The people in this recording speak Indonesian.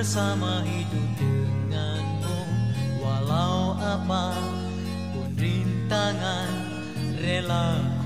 bersama hidup denganmu. Walau apa pun rintangan rela